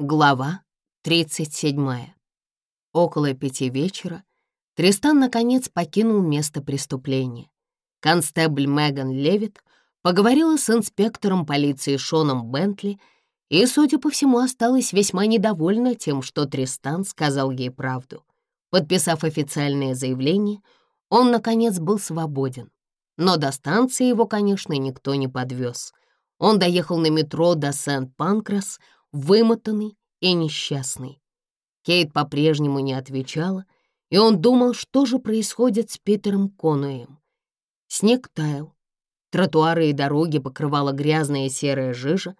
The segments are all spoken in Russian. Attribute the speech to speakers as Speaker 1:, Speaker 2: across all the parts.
Speaker 1: Глава 37. Около пяти вечера Тристан, наконец, покинул место преступления. Констебль Меган Левит поговорила с инспектором полиции Шоном Бентли и, судя по всему, осталась весьма недовольна тем, что Тристан сказал ей правду. Подписав официальное заявление, он, наконец, был свободен. Но до станции его, конечно, никто не подвез. Он доехал на метро до Сент-Панкрас — вымотанный и несчастный. Кейт по-прежнему не отвечала, и он думал, что же происходит с Питером Конуэем. Снег таял, тротуары и дороги покрывала грязная серая жижа,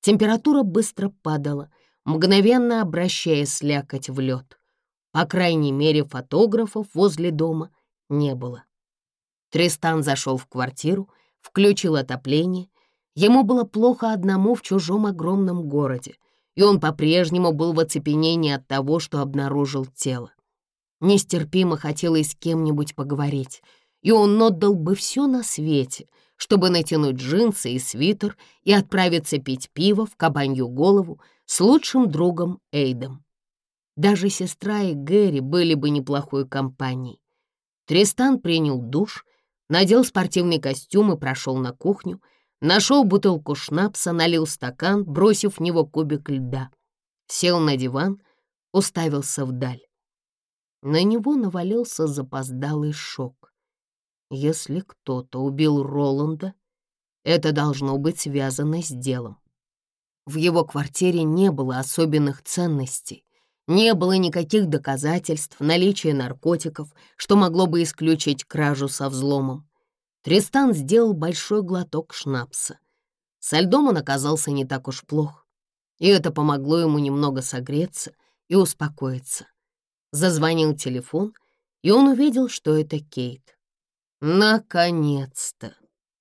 Speaker 1: температура быстро падала, мгновенно обращая слякоть в лед. По крайней мере, фотографов возле дома не было. Тристан зашел в квартиру, включил отопление Ему было плохо одному в чужом огромном городе, и он по-прежнему был в оцепенении от того, что обнаружил тело. Нестерпимо хотелось с кем-нибудь поговорить, и он отдал бы все на свете, чтобы натянуть джинсы и свитер и отправиться пить пиво в кабанью голову с лучшим другом Эйдом. Даже сестра и Гэри были бы неплохой компанией. Тристан принял душ, надел спортивный костюм и прошел на кухню — Нашел бутылку шнапса, налил стакан, бросив в него кубик льда. Сел на диван, уставился вдаль. На него навалился запоздалый шок. Если кто-то убил Роланда, это должно быть связано с делом. В его квартире не было особенных ценностей, не было никаких доказательств наличия наркотиков, что могло бы исключить кражу со взломом. Тристан сделал большой глоток шнапса. Со льдом он оказался не так уж плох, и это помогло ему немного согреться и успокоиться. Зазвонил телефон, и он увидел, что это Кейт. «Наконец-то!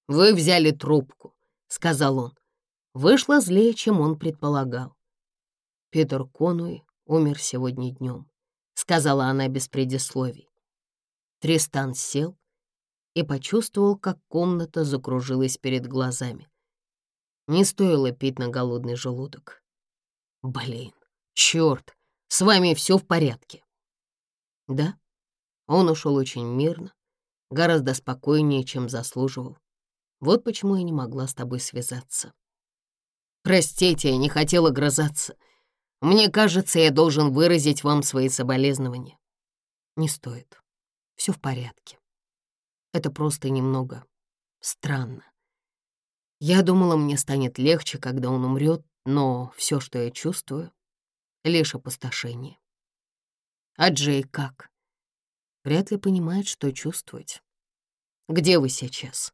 Speaker 1: Вы взяли трубку», — сказал он. Вышло злее, чем он предполагал. «Питер Конуи умер сегодня днем», — сказала она без предисловий. Тристан сел, и почувствовал, как комната закружилась перед глазами. Не стоило пить на голодный желудок. «Блин, черт, с вами все в порядке?» Да, он ушел очень мирно, гораздо спокойнее, чем заслуживал. Вот почему я не могла с тобой связаться. Простите, я не хотела грызаться. Мне кажется, я должен выразить вам свои соболезнования. Не стоит. Все в порядке. Это просто немного странно. Я думала, мне станет легче, когда он умрет, но все, что я чувствую, — лишь опустошение. А Джей как? Вряд ли понимает, что чувствовать. Где вы сейчас?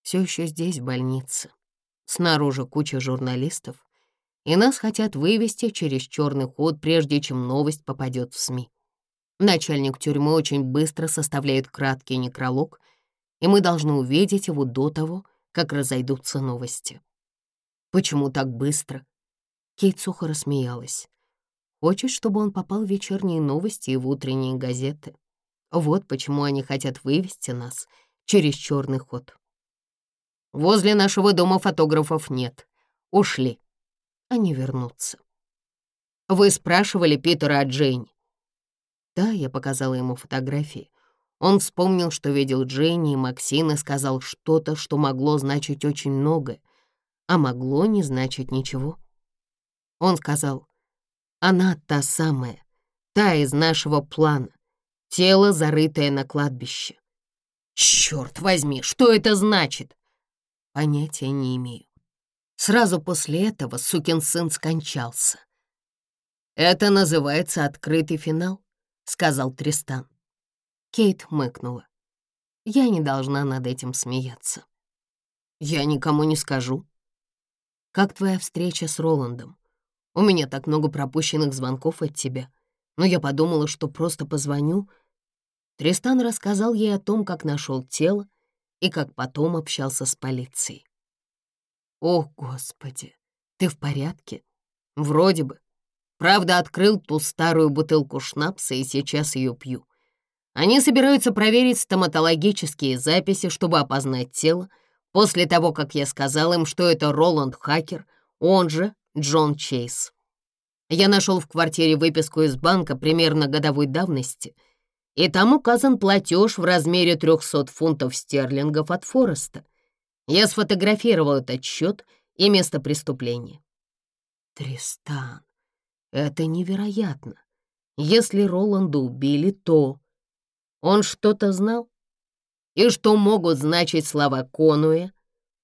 Speaker 1: Все еще здесь, в больнице. Снаружи куча журналистов, и нас хотят вывести через черный ход, прежде чем новость попадет в СМИ. Начальник тюрьмы очень быстро составляет краткий некролог, и мы должны увидеть его до того, как разойдутся новости. «Почему так быстро?» Кейт сухо рассмеялась. «Хочет, чтобы он попал в вечерние новости и в утренние газеты. Вот почему они хотят вывести нас через черный ход». «Возле нашего дома фотографов нет. Ушли. Они вернутся». «Вы спрашивали Питера о Джейне?» Да, я показала ему фотографии. Он вспомнил, что видел Дженни и Максин и сказал что-то, что могло значить очень многое, а могло не значить ничего. Он сказал, «Она та самая, та из нашего плана, тело, зарытое на кладбище». «Чёрт возьми, что это значит?» Понятия не имею. Сразу после этого сукин сын скончался. Это называется открытый финал. — сказал Тристан. Кейт мыкнула. Я не должна над этим смеяться. Я никому не скажу. Как твоя встреча с Роландом? У меня так много пропущенных звонков от тебя. Но я подумала, что просто позвоню. Тристан рассказал ей о том, как нашел тело и как потом общался с полицией. О, Господи, ты в порядке? Вроде бы, Правда, открыл ту старую бутылку шнапса и сейчас ее пью. Они собираются проверить стоматологические записи, чтобы опознать тело, после того, как я сказал им, что это Роланд Хакер, он же Джон Чейз. Я нашел в квартире выписку из банка примерно годовой давности, и там указан платеж в размере 300 фунтов стерлингов от Фореста. Я сфотографировал этот счет и место преступления. «Тристан, это невероятно. Если Роланда убили, то... Он что-то знал? И что могут значить слова Конуэ?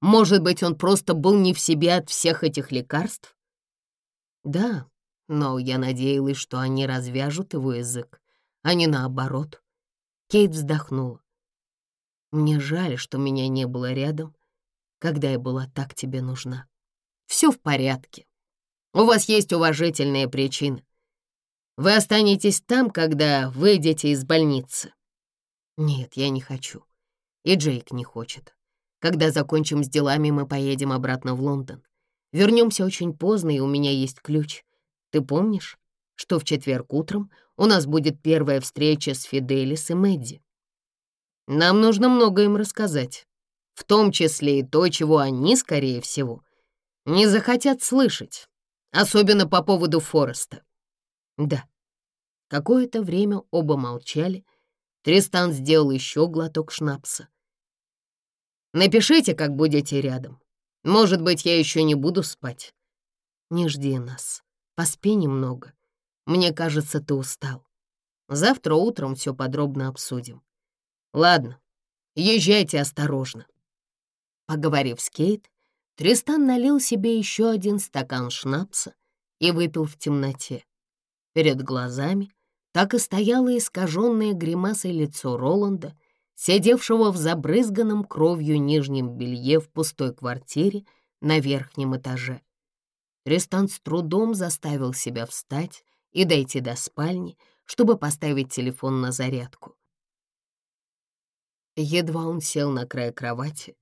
Speaker 1: Может быть, он просто был не в себе от всех этих лекарств? Да, но я надеялась, что они развяжут его язык, а не наоборот. Кейт вздохнула. Мне жаль, что меня не было рядом, когда я была так тебе нужна. Все в порядке. У вас есть уважительные причины. Вы останетесь там, когда выйдете из больницы. Нет, я не хочу. И Джейк не хочет. Когда закончим с делами, мы поедем обратно в Лондон. Вернемся очень поздно, и у меня есть ключ. Ты помнишь, что в четверг утром у нас будет первая встреча с Фиделис и Мэдди? Нам нужно много им рассказать, в том числе и то, чего они, скорее всего, не захотят слышать особенно по поводу Фореста». «Да». Какое-то время оба молчали. Тристан сделал еще глоток шнапса. «Напишите, как будете рядом. Может быть, я еще не буду спать». «Не жди нас. Поспи немного. Мне кажется, ты устал. Завтра утром все подробно обсудим. Ладно, езжайте осторожно». Поговорив с Кейт, Тристан налил себе еще один стакан шнапса и выпил в темноте. Перед глазами так и стояло искаженное гримасой лицо Роланда, сидевшего в забрызганном кровью нижнем белье в пустой квартире на верхнем этаже. Тристан с трудом заставил себя встать и дойти до спальни, чтобы поставить телефон на зарядку. Едва он сел на край кровати,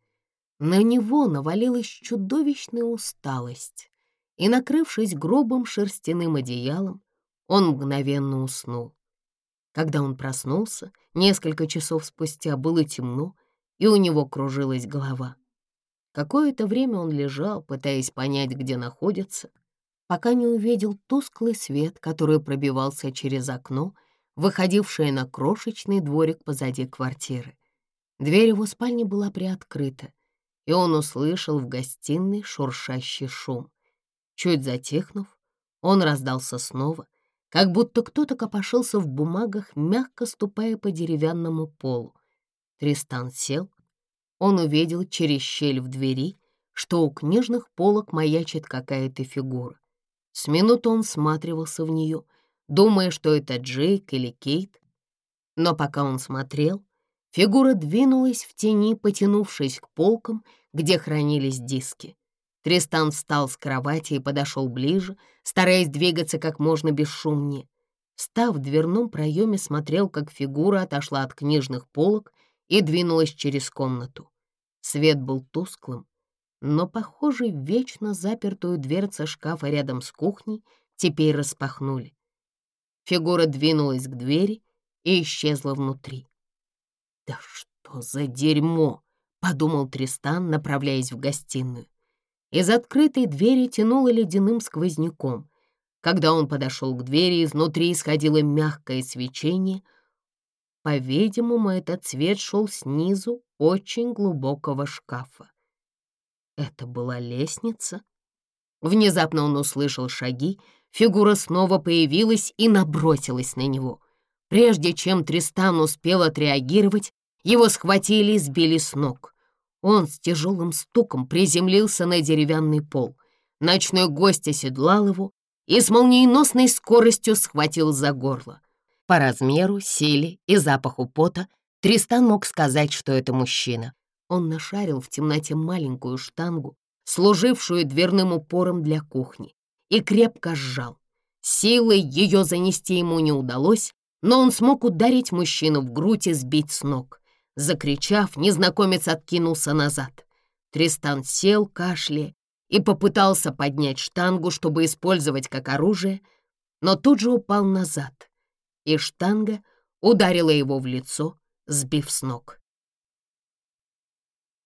Speaker 1: на него навалилась чудовищная усталость, и, накрывшись грубым шерстяным одеялом, он мгновенно уснул. Когда он проснулся, несколько часов спустя было темно, и у него кружилась голова. Какое-то время он лежал, пытаясь понять, где находится, пока не увидел тусклый свет, который пробивался через окно, выходившее на крошечный дворик позади квартиры. Дверь его спальни была приоткрыта, и он услышал в гостиной шуршащий шум. Чуть затихнув, он раздался снова, как будто кто-то копошился в бумагах, мягко ступая по деревянному полу. Тристан сел. Он увидел через щель в двери, что у книжных полок маячит какая-то фигура. С минуты он всматривался в нее, думая, что это Джейк или Кейт. Но пока он смотрел, Фигура двинулась в тени, потянувшись к полкам, где хранились диски. Тристан встал с кровати и подошел ближе, стараясь двигаться как можно бесшумнее. Став в дверном проеме, смотрел, как фигура отошла от книжных полок и двинулась через комнату. Свет был тусклым, но, похоже, вечно запертую дверцу шкафа рядом с кухней теперь распахнули. Фигура двинулась к двери и исчезла внутри. «Да что за дерьмо!» — подумал Тристан, направляясь в гостиную. Из открытой двери тянуло ледяным сквозняком. Когда он подошел к двери, изнутри исходило мягкое свечение. По-видимому, этот свет шел снизу очень глубокого шкафа. Это была лестница. Внезапно он услышал шаги, фигура снова появилась и набросилась на него. Прежде чем Тристан успел отреагировать, его схватили и сбили с ног. Он с тяжелым стуком приземлился на деревянный пол. Ночной гость оседлал его и с молниеносной скоростью схватил за горло. По размеру, силе и запаху пота Тристан мог сказать, что это мужчина. Он нашарил в темноте маленькую штангу, служившую дверным упором для кухни, и крепко сжал. Силой ее занести ему не удалось, но он смог ударить мужчину в грудь и сбить с ног. Закричав, незнакомец откинулся назад. Тристан сел, кашляя, и попытался поднять штангу, чтобы использовать как оружие, но тут же упал назад, и штанга ударила его в лицо, сбив с ног.